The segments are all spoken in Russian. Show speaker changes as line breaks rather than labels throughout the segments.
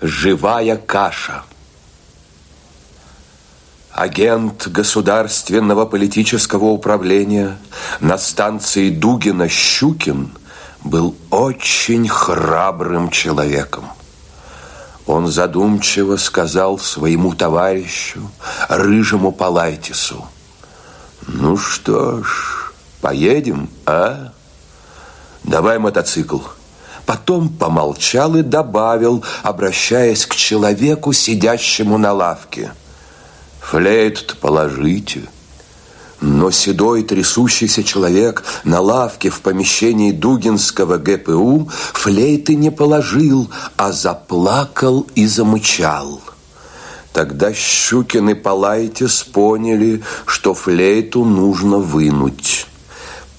Живая каша. Агент государственного политического управления на станции Дугина Щукин был очень храбрым человеком. Он задумчиво сказал своему товарищу, рыжему Палайтису, «Ну что ж, поедем, а? Давай мотоцикл». Потом помолчал и добавил, обращаясь к человеку, сидящему на лавке. «Флейту-то положите». Но седой трясущийся человек на лавке в помещении Дугинского ГПУ флейты не положил, а заплакал и замычал. Тогда Щукин и Палайтис поняли, что флейту нужно вынуть.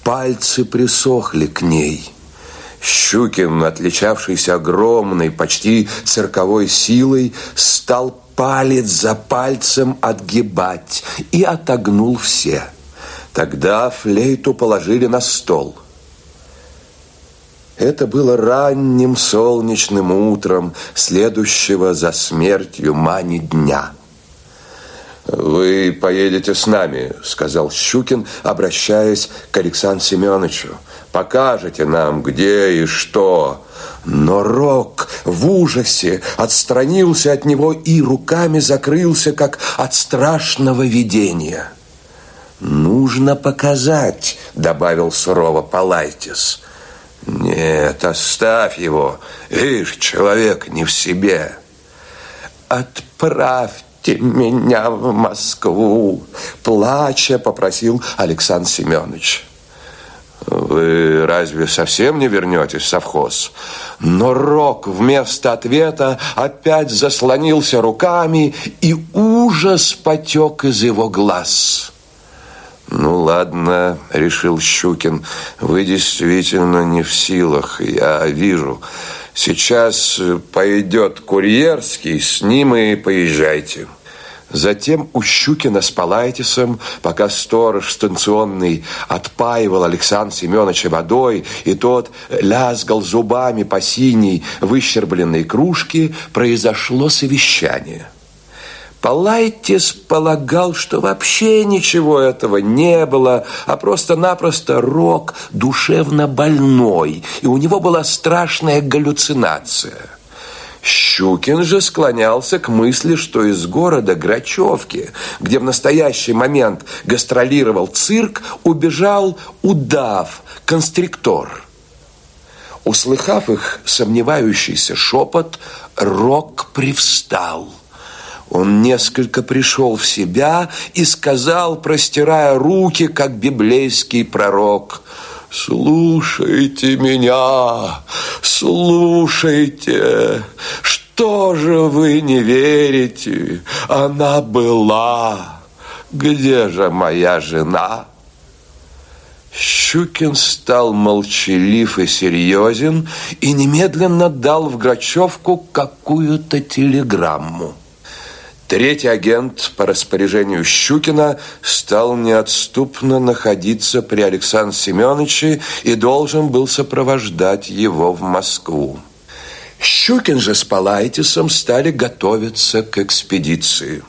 Пальцы присохли к ней. Щукин, отличавшийся огромной, почти цирковой силой, стал палец за пальцем отгибать и отогнул все. Тогда флейту положили на стол. Это было ранним солнечным утром, следующего за смертью Мани дня. «Вы поедете с нами», — сказал Щукин, обращаясь к Александру Семеновичу. «Покажете нам, где и что». Но Рок в ужасе отстранился от него и руками закрылся, как от страшного видения. «Нужно показать», — добавил сурово Палайтис. «Нет, оставь его. Ишь, человек не в себе». «Отправьте меня в Москву», — плача попросил Александр Семенович. Вы разве совсем не вернетесь в совхоз? Но Рок вместо ответа опять заслонился руками, и ужас потек из его глаз. Ну ладно, решил Щукин, вы действительно не в силах, я вижу. Сейчас пойдет курьерский, с ним и поезжайте. Затем у Щукина с Палайтисом, пока сторож станционный отпаивал Александра Семеновича водой, и тот лязгал зубами по синей выщербленной кружке, произошло совещание. Палайтис полагал, что вообще ничего этого не было, а просто-напросто Рок душевно больной, и у него была страшная галлюцинация – Щукин же склонялся к мысли, что из города Грачевки, где в настоящий момент гастролировал цирк, убежал удав, констриктор. Услыхав их сомневающийся шепот, Рок привстал. Он несколько пришел в себя и сказал, простирая руки, как библейский пророк – Слушайте меня, слушайте, что же вы не верите? Она была. Где же моя жена? Щукин стал молчалив и серьезен и немедленно дал в Грачевку какую-то телеграмму. Третий агент по распоряжению Щукина стал неотступно находиться при Александре Семеновиче и должен был сопровождать его в Москву. Щукин же с Палайтисом стали готовиться к экспедиции.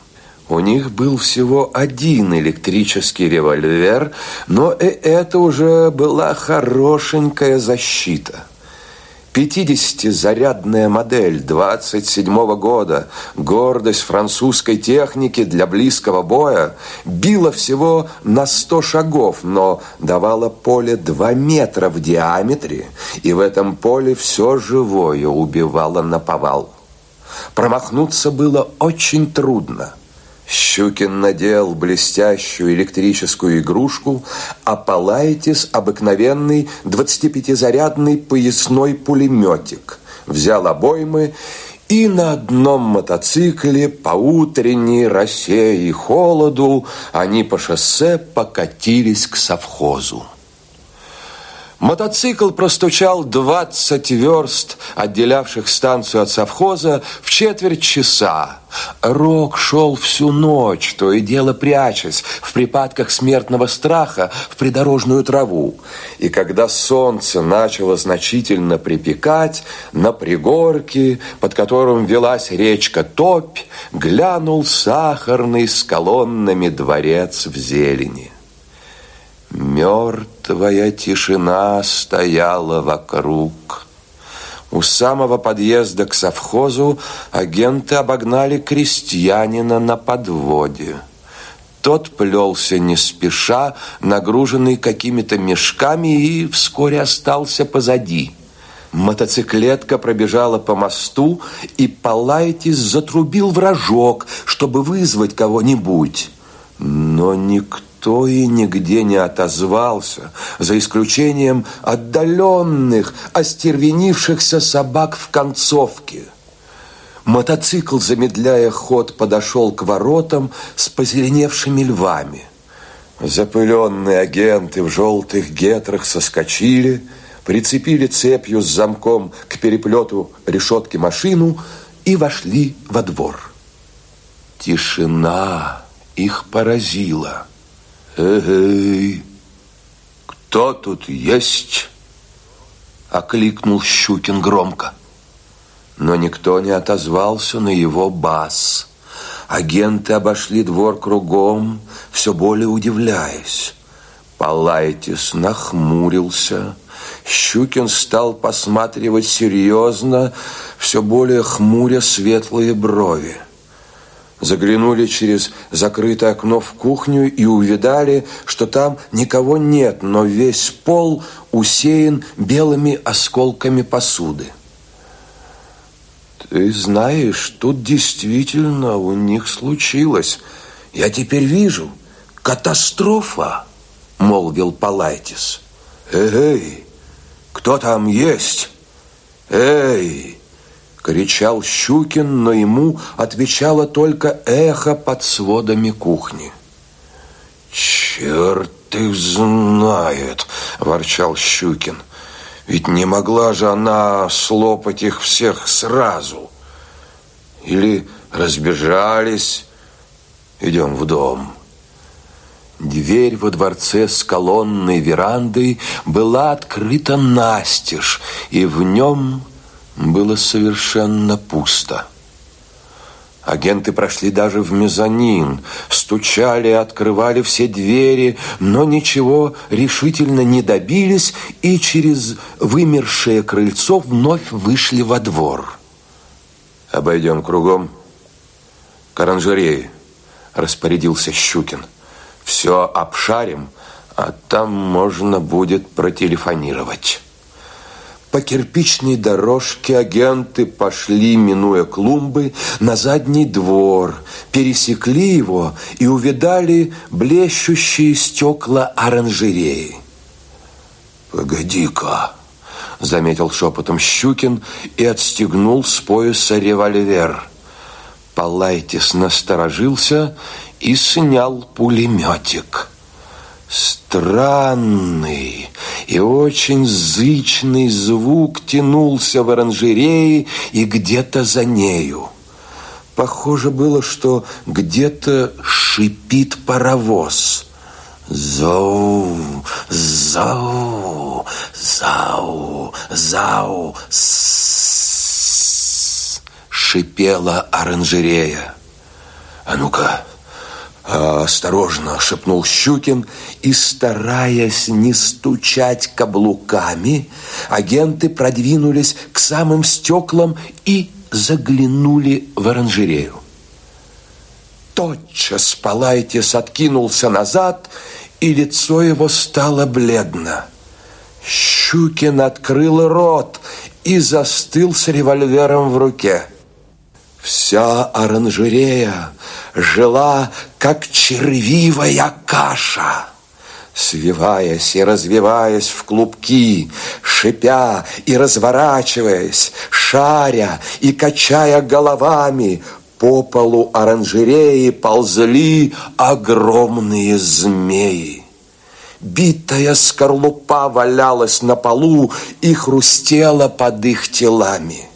У них был всего один электрический револьвер, но и это уже была хорошенькая защита – 50-зарядная модель 27 -го года, гордость французской техники для близкого боя, била всего на 100 шагов, но давала поле 2 метра в диаметре, и в этом поле все живое убивало на повал. Промахнуться было очень трудно – Щукин надел блестящую электрическую игрушку, а Палайтис – обыкновенный 25-зарядный поясной пулеметик. Взял обоймы и на одном мотоцикле по утренней росе и холоду они по шоссе покатились к совхозу. Мотоцикл простучал 20 верст, отделявших станцию от совхоза, в четверть часа. Рок шел всю ночь, то и дело прячась в припадках смертного страха в придорожную траву. И когда солнце начало значительно припекать, на пригорке, под которым велась речка Топь, глянул сахарный с колоннами дворец в зелени. Мертвая тишина стояла вокруг. У самого подъезда к совхозу агенты обогнали крестьянина на подводе. Тот плелся не спеша, нагруженный какими-то мешками, и вскоре остался позади. Мотоциклетка пробежала по мосту, и Палайтис затрубил в рожок, чтобы вызвать кого-нибудь. Но никто никто и нигде не отозвался, за исключением отдаленных, остервенившихся собак в концовке. Мотоцикл, замедляя ход, подошел к воротам с позеленевшими львами. Запыленные агенты в желтых гетрах соскочили, прицепили цепью с замком к переплету решетки машину и вошли во двор. Тишина их поразила. «Эй, кто тут есть?» Окликнул Щукин громко. Но никто не отозвался на его бас. Агенты обошли двор кругом, все более удивляясь. Палайтис нахмурился. Щукин стал посматривать серьезно, все более хмуря светлые брови. Заглянули через закрытое окно в кухню и увидали, что там никого нет, но весь пол усеян белыми осколками посуды. Ты знаешь, тут действительно у них случилось. Я теперь вижу. Катастрофа, молвил Палайтис. Эй, кто там есть? Эй, Кричал Щукин, но ему отвечало только эхо под сводами кухни. «Черт их знает!» – ворчал Щукин. «Ведь не могла же она слопать их всех сразу. Или разбежались. Идем в дом». Дверь во дворце с колонной верандой была открыта настежь, и в нем было совершенно пусто. Агенты прошли даже в мезонин, стучали, открывали все двери, но ничего решительно не добились и через вымершее крыльцо вновь вышли во двор. «Обойдем кругом к оранжерее», – распорядился Щукин. «Все обшарим, а там можно будет протелефонировать». По кирпичной дорожке агенты пошли, минуя клумбы, на задний двор, пересекли его и увидали блещущие стекла оранжереи. «Погоди-ка!» – заметил шепотом Щукин и отстегнул с пояса револьвер. Палайтис насторожился и снял пулеметик. Странный и очень зычный звук тянулся в оранжерее и где-то за нею. Похоже было, что где-то шипит паровоз. Зоу, зоу, зау, зау, с шипела оранжерея. А ну-ка, «Осторожно!» – шепнул Щукин, и, стараясь не стучать каблуками, агенты продвинулись к самым стеклам и заглянули в оранжерею. Тотчас Палайтис откинулся назад, и лицо его стало бледно. Щукин открыл рот и застыл с револьвером в руке. Вся оранжерея жила, как червивая каша. Свиваясь и развиваясь в клубки, шипя и разворачиваясь, шаря и качая головами, по полу оранжереи ползли огромные змеи. Битая скорлупа валялась на полу и хрустела под их телами.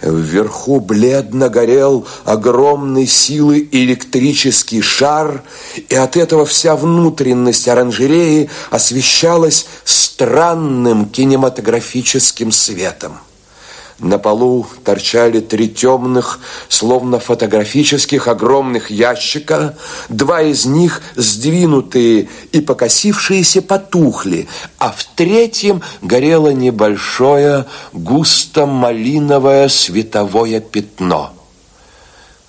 Вверху бледно горел огромной силы электрический шар, и от этого вся внутренность оранжереи освещалась странным кинематографическим светом. На полу торчали три темных, словно фотографических огромных ящика. Два из них, сдвинутые и покосившиеся, потухли, а в третьем горело небольшое густо-малиновое световое пятно.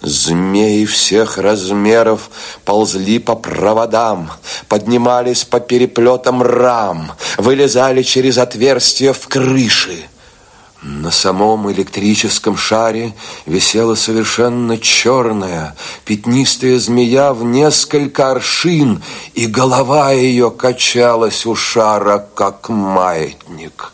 Змеи всех размеров ползли по проводам, поднимались по переплетам рам, вылезали через отверстия в крыше – на самом электрическом шаре висела совершенно черная, пятнистая змея в несколько аршин, и голова ее качалась у шара, как маятник.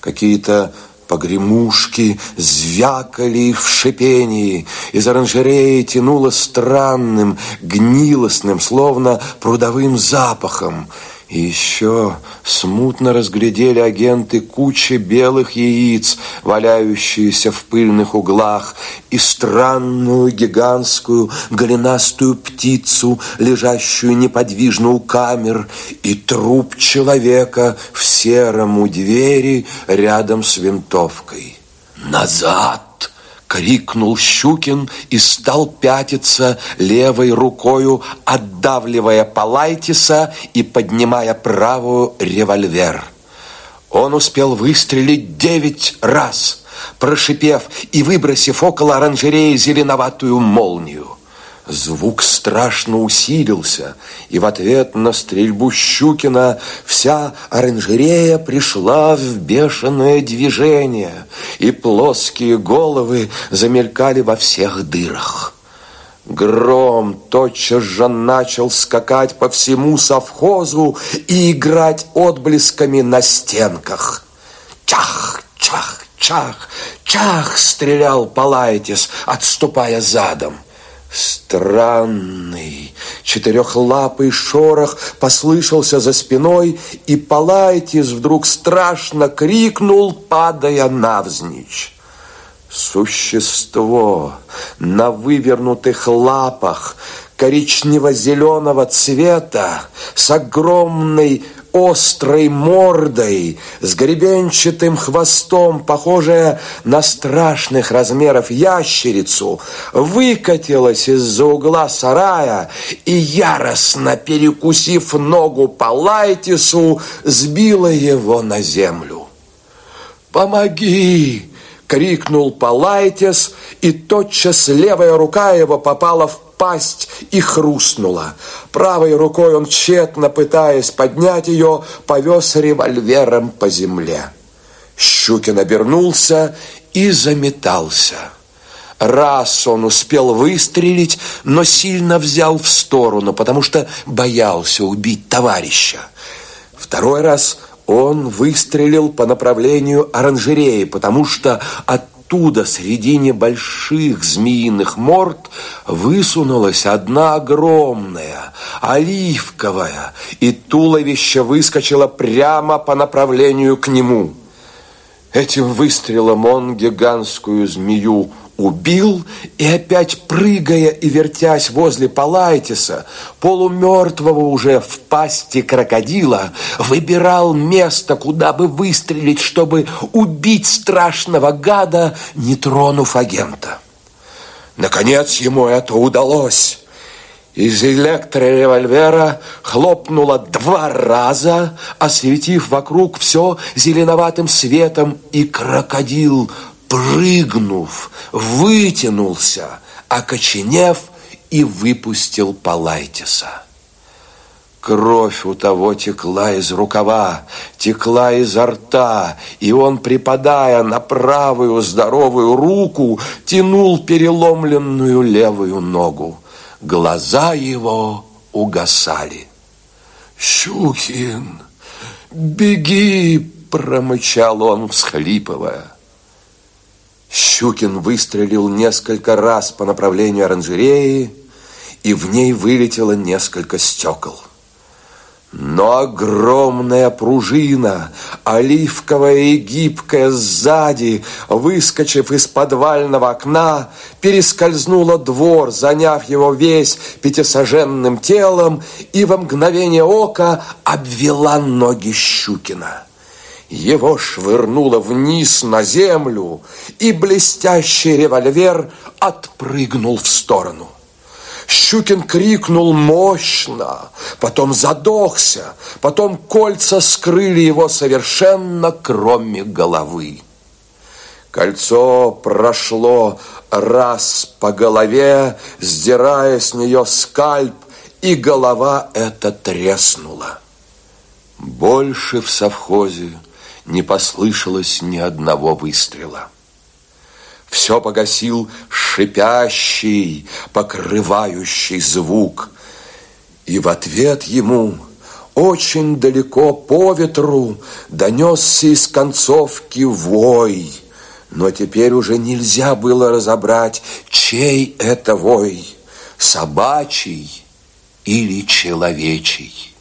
Какие-то погремушки звякали в шипении. Из оранжереи тянуло странным, гнилостным, словно прудовым запахом. И еще смутно разглядели агенты кучи белых яиц, валяющиеся в пыльных углах, и странную гигантскую голенастую птицу, лежащую неподвижно у камер, и труп человека в сером у двери рядом с винтовкой. «Назад!» Крикнул Щукин и стал пятиться левой рукою, отдавливая Палайтиса и поднимая правую револьвер. Он успел выстрелить девять раз, прошипев и выбросив около оранжереи зеленоватую молнию. Звук страшно усилился, и в ответ на стрельбу Щукина вся оранжерея пришла в бешеное движение, и плоские головы замелькали во всех дырах. Гром тотчас же начал скакать по всему совхозу и играть отблесками на стенках. Чах, чах, чах, чах, стрелял Палайтис, отступая задом. Странный четырехлапый шорох послышался за спиной, и Палайтис вдруг страшно крикнул, падая навзничь. Существо на вывернутых лапах коричнево-зеленого цвета с огромной острой мордой, с гребенчатым хвостом, похожая на страшных размеров ящерицу, выкатилась из-за угла сарая и, яростно перекусив ногу по Лайтису, сбила его на землю. «Помоги!» — крикнул Палайтис, и тотчас левая рука его попала в пасть и хрустнула. Правой рукой он, тщетно пытаясь поднять ее, повез револьвером по земле. Щукин обернулся и заметался. Раз он успел выстрелить, но сильно взял в сторону, потому что боялся убить товарища. Второй раз он выстрелил по направлению оранжереи, потому что от оттуда среди небольших змеиных морд высунулась одна огромная, оливковая, и туловище выскочило прямо по направлению к нему. Этим выстрелом он гигантскую змею убил и опять прыгая и вертясь возле Палайтиса, полумертвого уже в пасти крокодила, выбирал место, куда бы выстрелить, чтобы убить страшного гада, не тронув агента. Наконец ему это удалось. Из электроревольвера хлопнуло два раза, осветив вокруг все зеленоватым светом, и крокодил прыгнув, вытянулся, окоченев и выпустил Палайтиса. Кровь у того текла из рукава, текла изо рта, и он, припадая на правую здоровую руку, тянул переломленную левую ногу. Глаза его угасали. «Щукин, беги!» – промычал он, всхлипывая. Щукин выстрелил несколько раз по направлению оранжереи, и в ней вылетело несколько стекол. Но огромная пружина, оливковая и гибкая сзади, выскочив из подвального окна, перескользнула двор, заняв его весь пятисоженным телом и во мгновение ока обвела ноги Щукина. Его швырнуло вниз на землю, и блестящий револьвер отпрыгнул в сторону. Щукин крикнул мощно, потом задохся, потом кольца скрыли его совершенно, кроме головы. Кольцо прошло раз по голове, сдирая с нее скальп, и голова эта треснула. Больше в совхозе не послышалось ни одного выстрела. Все погасил шипящий, покрывающий звук. И в ответ ему очень далеко по ветру донесся из концовки вой. Но теперь уже нельзя было разобрать, чей это вой, собачий или человечий.